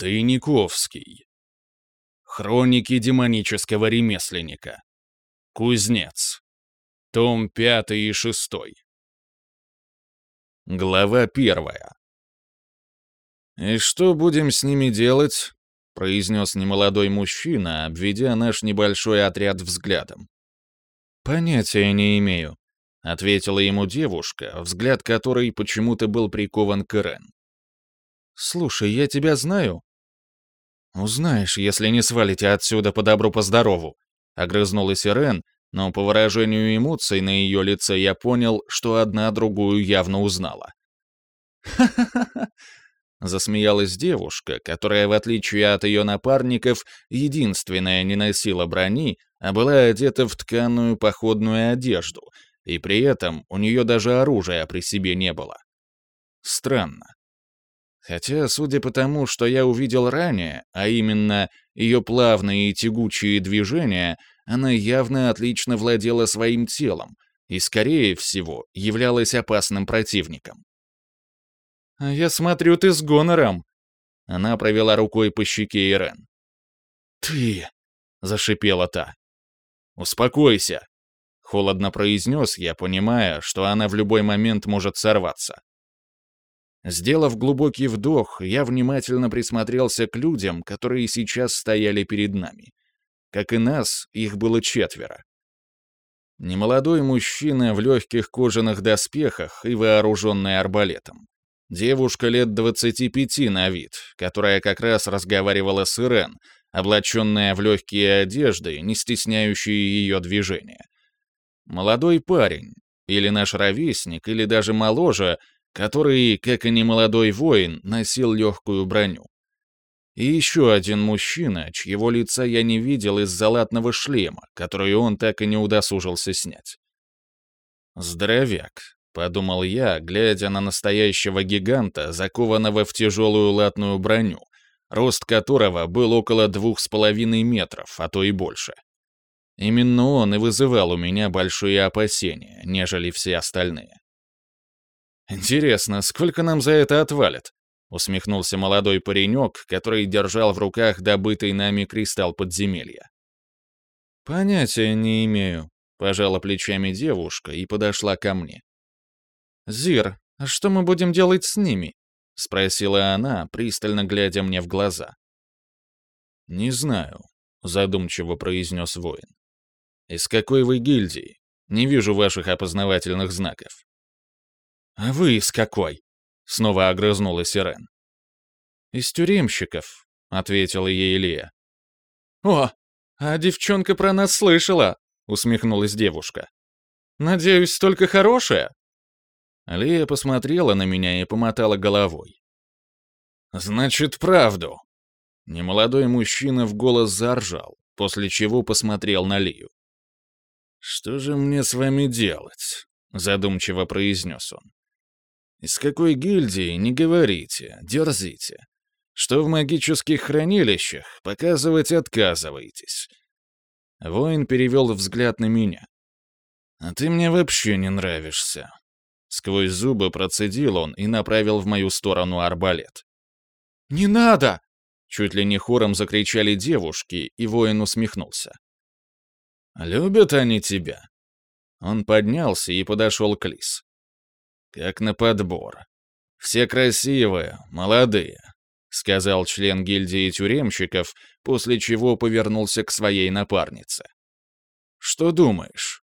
Тайниковский. Хроники демонического ремесленника. Кузнец. Том 5 и 6. Глава первая. «И что будем с ними делать?» — произнес немолодой мужчина, обведя наш небольшой отряд взглядом. «Понятия не имею», — ответила ему девушка, взгляд которой почему-то был прикован к Ирен. «Слушай, я тебя знаю?» «Узнаешь, если не свалите отсюда по добру по здорову», — огрызнулась Ирен, но по выражению эмоций на ее лице я понял, что одна другую явно узнала. «Ха-ха-ха!» — засмеялась девушка, которая, в отличие от ее напарников, единственная не носила брони, а была одета в тканую походную одежду, и при этом у нее даже оружия при себе не было. Странно. Хотя, судя по тому, что я увидел ранее, а именно ее плавные и тягучие движения, она явно отлично владела своим телом и, скорее всего, являлась опасным противником. «А я смотрю, ты с гонором!» Она провела рукой по щеке Ирен. «Ты!» — зашипела та. «Успокойся!» — холодно произнес я, понимая, что она в любой момент может сорваться. Сделав глубокий вдох, я внимательно присмотрелся к людям, которые сейчас стояли перед нами. Как и нас, их было четверо. Немолодой мужчина в легких кожаных доспехах и вооруженный арбалетом. Девушка лет 25 на вид, которая как раз разговаривала с Ирен, облаченная в легкие одежды, не стесняющие ее движения. Молодой парень, или наш ровесник, или даже моложе, который, как и немолодой воин, носил легкую броню. И еще один мужчина, чьего лица я не видел из-за латного шлема, который он так и не удосужился снять. «Здоровяк», — подумал я, глядя на настоящего гиганта, закованного в тяжелую латную броню, рост которого был около двух с половиной метров, а то и больше. Именно он и вызывал у меня большие опасения, нежели все остальные. «Интересно, сколько нам за это отвалят?» — усмехнулся молодой паренек, который держал в руках добытый нами кристалл подземелья. «Понятия не имею», — пожала плечами девушка и подошла ко мне. «Зир, а что мы будем делать с ними?» — спросила она, пристально глядя мне в глаза. «Не знаю», — задумчиво произнес воин. «Из какой вы гильдии? Не вижу ваших опознавательных знаков». «А вы из какой?» — снова огрызнулась Ирен. «Из тюремщиков», — ответила ей Илья. «О, а девчонка про нас слышала», — усмехнулась девушка. «Надеюсь, только хорошая?» Лия посмотрела на меня и помотала головой. «Значит, правду». Немолодой мужчина в голос заржал, после чего посмотрел на Лию. «Что же мне с вами делать?» — задумчиво произнес он. Из какой гильдии, не говорите, дерзите. Что в магических хранилищах, показывать отказываетесь. Воин перевел взгляд на меня. «А ты мне вообще не нравишься». Сквозь зубы процедил он и направил в мою сторону арбалет. «Не надо!» Чуть ли не хором закричали девушки, и воин усмехнулся. «Любят они тебя?» Он поднялся и подошел к Лис. Как на подбор. Все красивые, молодые, сказал член гильдии тюремщиков, после чего повернулся к своей напарнице. Что думаешь?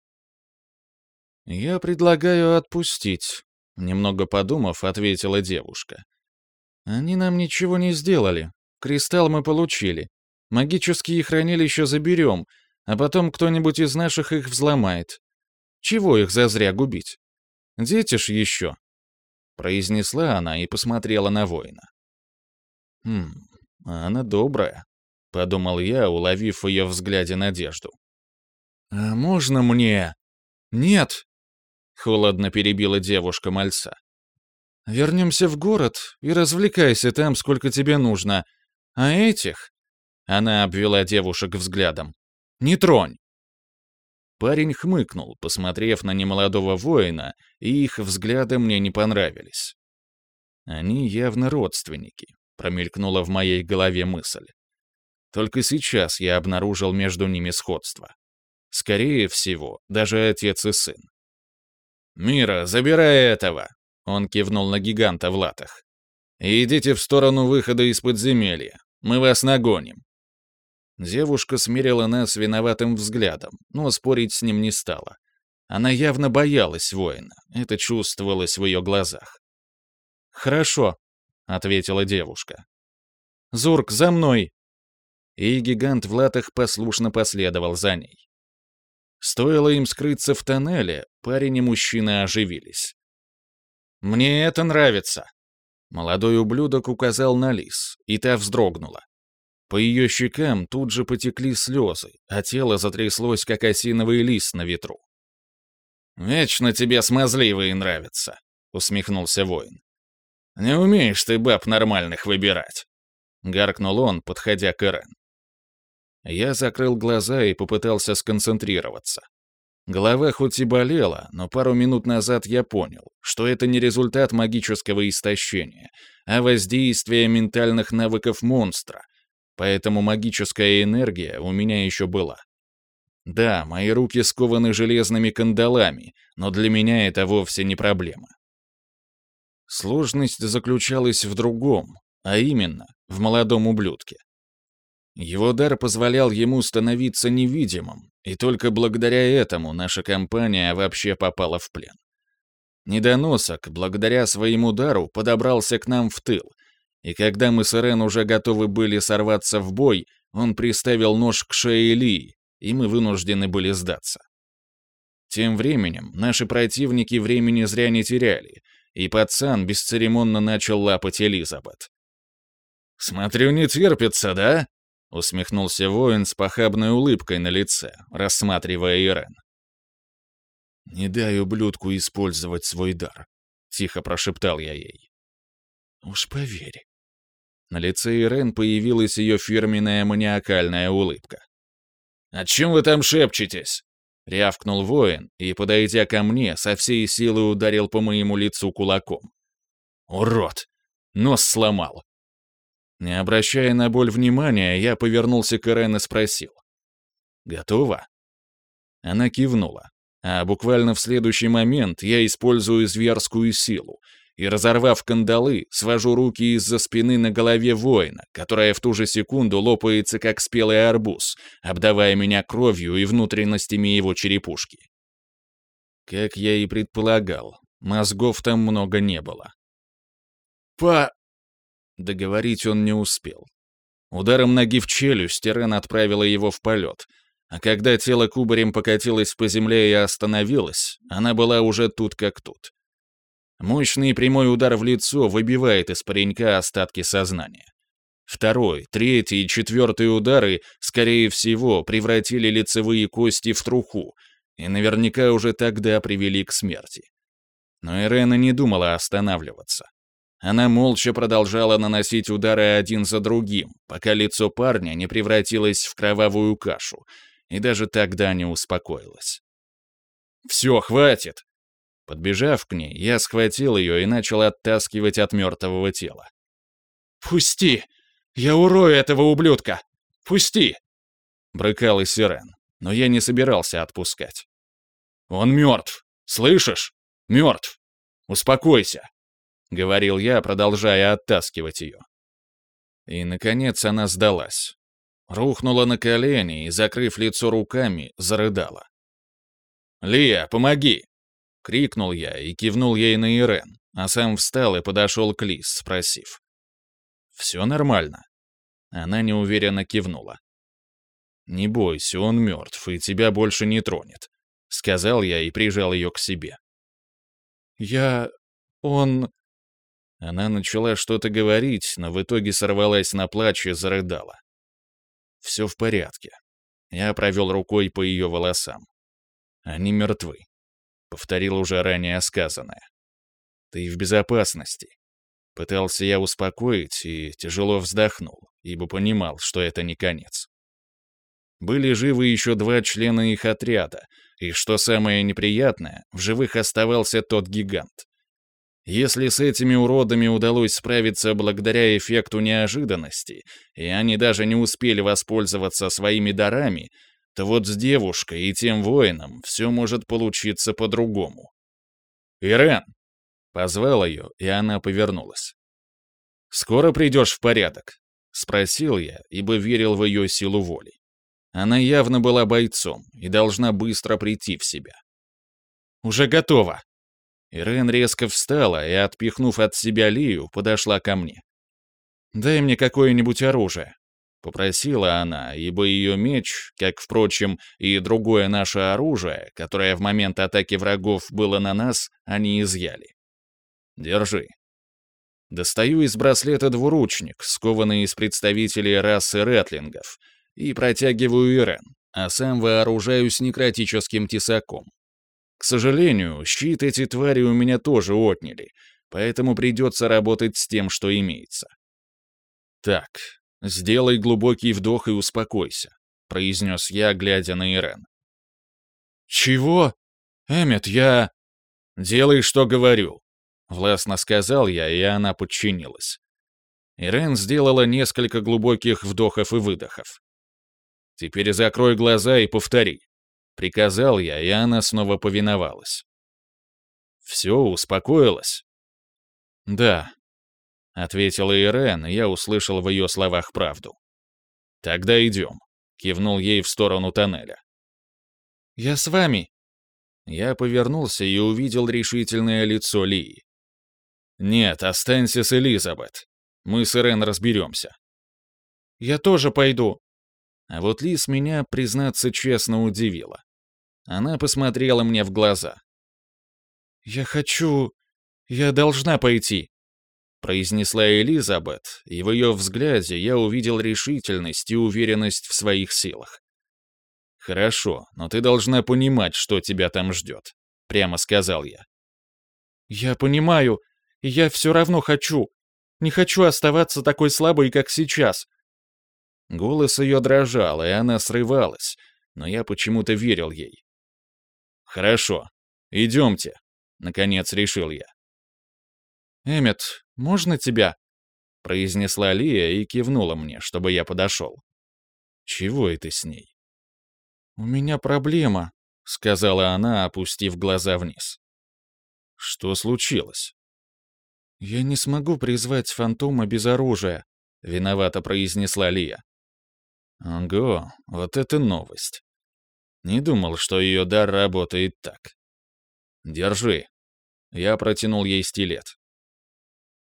Я предлагаю отпустить, немного подумав, ответила девушка. Они нам ничего не сделали. Кристалл мы получили. Магические хранилища заберем, а потом кто-нибудь из наших их взломает. Чего их зазря губить? Дети ж еще!» Произнесла она и посмотрела на воина. «Хм, она добрая», — подумал я, уловив в ее взгляде надежду. «А можно мне?» «Нет!» — холодно перебила девушка мальца. «Вернемся в город и развлекайся там, сколько тебе нужно. А этих...» — она обвела девушек взглядом. «Не тронь!» Парень хмыкнул, посмотрев на немолодого воина, и их взгляды мне не понравились. Они явно родственники, промелькнула в моей голове мысль. Только сейчас я обнаружил между ними сходство. Скорее всего, даже отец и сын. «Мира, забирай этого!» — он кивнул на гиганта в латах. «И идите в сторону выхода из подземелья. Мы вас нагоним». Девушка смирила нас виноватым взглядом, но спорить с ним не стала. Она явно боялась воина, это чувствовалось в ее глазах. «Хорошо», — ответила девушка. «Зурк, за мной!» И гигант в латах послушно последовал за ней. Стоило им скрыться в тоннеле, парень и мужчина оживились. «Мне это нравится!» Молодой ублюдок указал на лис, и та вздрогнула. По ее щекам тут же потекли слезы, а тело затряслось, как осиновый лист на ветру. «Вечно тебе смазливые нравятся», — усмехнулся воин. «Не умеешь ты баб нормальных выбирать», — гаркнул он, подходя к Эрен. Я закрыл глаза и попытался сконцентрироваться. Голова хоть и болела, но пару минут назад я понял, что это не результат магического истощения, а воздействие ментальных навыков монстра, поэтому магическая энергия у меня еще была. Да, мои руки скованы железными кандалами, но для меня это вовсе не проблема. Сложность заключалась в другом, а именно в молодом ублюдке. Его дар позволял ему становиться невидимым, и только благодаря этому наша компания вообще попала в плен. Недоносок, благодаря своему дару, подобрался к нам в тыл, и когда мы с Ирен уже готовы были сорваться в бой, он приставил нож к шее Лии, и мы вынуждены были сдаться. Тем временем наши противники времени зря не теряли, и пацан бесцеремонно начал лапать Элизабет. «Смотрю, не терпится, да?» — усмехнулся воин с похабной улыбкой на лице, рассматривая Ирен. «Не дай ублюдку использовать свой дар», — тихо прошептал я ей. «Уж поверь». На лице Ирен появилась ее фирменная маниакальная улыбка. «О чем вы там шепчетесь?» — рявкнул воин и, подойдя ко мне, со всей силы ударил по моему лицу кулаком. «Урод! Нос сломал! Не обращая на боль внимания, я повернулся к Ирен и спросил. «Готова?» Она кивнула, а буквально в следующий момент я использую зверскую силу и, разорвав кандалы, свожу руки из-за спины на голове воина, которая в ту же секунду лопается, как спелый арбуз, обдавая меня кровью и внутренностями его черепушки. Как я и предполагал, мозгов там много не было. «Па...» Договорить он не успел. Ударом ноги в челюсть Ирен отправила его в полет, а когда тело кубарем покатилось по земле и остановилось, она была уже тут как тут. Мощный прямой удар в лицо выбивает из паренька остатки сознания. Второй, третий и четвертый удары, скорее всего, превратили лицевые кости в труху и наверняка уже тогда привели к смерти. Но Ирена не думала останавливаться. Она молча продолжала наносить удары один за другим, пока лицо парня не превратилось в кровавую кашу, и даже тогда не успокоилась. «Все, хватит!» Подбежав к ней, я схватил ее и начал оттаскивать от мертвого тела. «Пусти! Я урою этого ублюдка! Пусти!» Брыкал и сирен, но я не собирался отпускать. «Он мертв! Слышишь? Мертв! Успокойся!» — говорил я, продолжая оттаскивать ее. И, наконец, она сдалась. Рухнула на колени и, закрыв лицо руками, зарыдала. «Лия, помоги!» — крикнул я и кивнул ей на Ирен, а сам встал и подошел к Лис, спросив. «Все нормально?» Она неуверенно кивнула. «Не бойся, он мертв и тебя больше не тронет», — сказал я и прижал ее к себе. «Я... он...» Она начала что-то говорить, но в итоге сорвалась на плач и зарыдала. «Все в порядке». Я провел рукой по ее волосам. «Они мертвы», — повторил уже ранее сказанное. «Ты в безопасности». Пытался я успокоить и тяжело вздохнул, ибо понимал, что это не конец. Были живы еще два члена их отряда, и, что самое неприятное, в живых оставался тот гигант. Если с этими уродами удалось справиться благодаря эффекту неожиданности, и они даже не успели воспользоваться своими дарами, то вот с девушкой и тем воином все может получиться по-другому. «Ирен!» — позвал ее, и она повернулась. «Скоро придешь в порядок?» — спросил я, ибо верил в ее силу воли. Она явно была бойцом и должна быстро прийти в себя. «Уже готова!» Ирен резко встала и, отпихнув от себя Лию, подошла ко мне. «Дай мне какое-нибудь оружие», — попросила она, ибо ее меч, как, впрочем, и другое наше оружие, которое в момент атаки врагов было на нас, они изъяли. «Держи». Достаю из браслета двуручник, скованный из представителей расы ретлингов, и протягиваю Ирен, а сам вооружаюсь некротическим тесаком. К сожалению, щит эти твари у меня тоже отняли, поэтому придется работать с тем, что имеется. «Так, сделай глубокий вдох и успокойся», — произнес я, глядя на Ирен. «Чего? Эммет, я...» «Делай, что говорю», — властно сказал я, и она подчинилась. Ирен сделала несколько глубоких вдохов и выдохов. «Теперь закрой глаза и повтори. Приказал я, и она снова повиновалась. «Все, успокоилась?» «Да», — ответила Ирен, и я услышал в ее словах правду. «Тогда идем», — кивнул ей в сторону тоннеля. «Я с вами». Я повернулся и увидел решительное лицо Лии. «Нет, останься с Элизабет. Мы с Ирен разберемся». «Я тоже пойду». А вот Лис меня, признаться честно, удивила. Она посмотрела мне в глаза. «Я хочу... Я должна пойти», — произнесла Элизабет, и в ее взгляде я увидел решительность и уверенность в своих силах. «Хорошо, но ты должна понимать, что тебя там ждет», — прямо сказал я. «Я понимаю, и я все равно хочу. Не хочу оставаться такой слабой, как сейчас». Голос ее дрожал, и она срывалась, но я почему-то верил ей. «Хорошо. Идемте», — наконец решил я. «Эммет, можно тебя?» — произнесла Лия и кивнула мне, чтобы я подошел. «Чего это с ней?» «У меня проблема», — сказала она, опустив глаза вниз. «Что случилось?» «Я не смогу призвать фантома без оружия», — виновато произнесла Лия. «Ого, вот это новость. Не думал, что ее дар работает так. Держи. Я протянул ей стилет.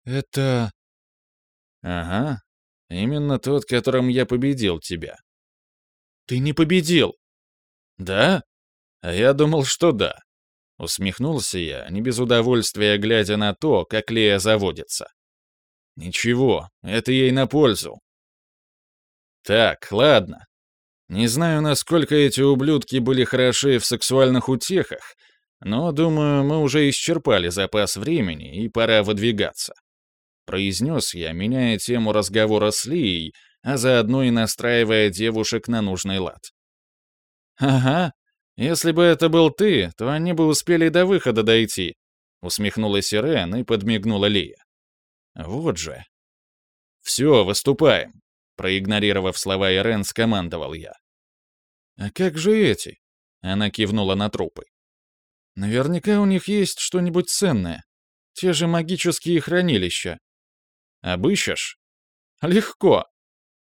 Это... Ага. Именно тот, которым я победил тебя. Ты не победил. Да? А я думал, что да. Усмехнулся я, не без удовольствия глядя на то, как Лея заводится. Ничего, это ей на пользу. Так, ладно. Не знаю, насколько эти ублюдки были хороши в сексуальных утехах, но, думаю, мы уже исчерпали запас времени, и пора выдвигаться. Произнес я, меняя тему разговора с Лией, а заодно и настраивая девушек на нужный лад. «Ага, если бы это был ты, то они бы успели до выхода дойти», усмехнулась Ирен и подмигнула Лия. «Вот же». «Все, выступаем», Проигнорировав слова Ирен, скомандовал я. «А как же эти?» Она кивнула на трупы. «Наверняка у них есть что-нибудь ценное. Те же магические хранилища. Обыщешь?» «Легко!»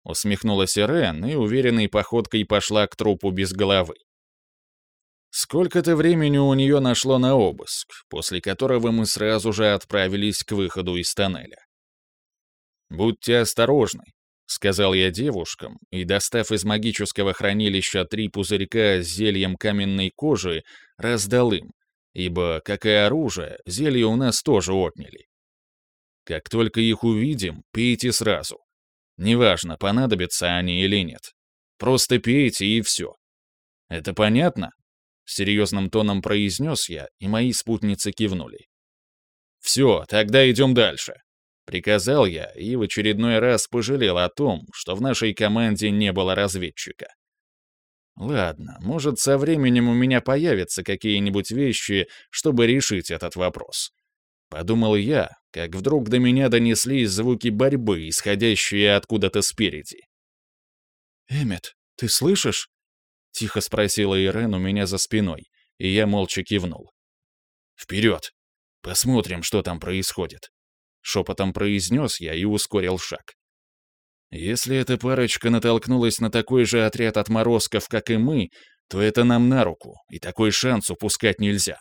Усмехнулась Ирен и уверенной походкой пошла к трупу без головы. Сколько-то времени у нее нашло на обыск, после которого мы сразу же отправились к выходу из тоннеля. «Будьте осторожны», — сказал я девушкам, и, достав из магического хранилища три пузырька с зельем каменной кожи, раздал им, ибо, как и оружие, зелье у нас тоже отняли. Как только их увидим, пейте сразу. Неважно, понадобятся они или нет. Просто пейте и все. Это понятно? Серьезным тоном произнес я, и мои спутницы кивнули. Все, тогда идем дальше. Приказал я и в очередной раз пожалел о том, что в нашей команде не было разведчика. Ладно, может, со временем у меня появятся какие-нибудь вещи, чтобы решить этот вопрос. Подумал я, как вдруг до меня донеслись звуки борьбы, исходящие откуда-то спереди. «Эммет, ты слышишь?» — тихо спросила Ирен у меня за спиной, и я молча кивнул. «Вперед! Посмотрим, что там происходит!» Шепотом произнес я и ускорил шаг. Если эта парочка натолкнулась на такой же отряд отморозков, как и мы, то это нам на руку, и такой шанс упускать нельзя.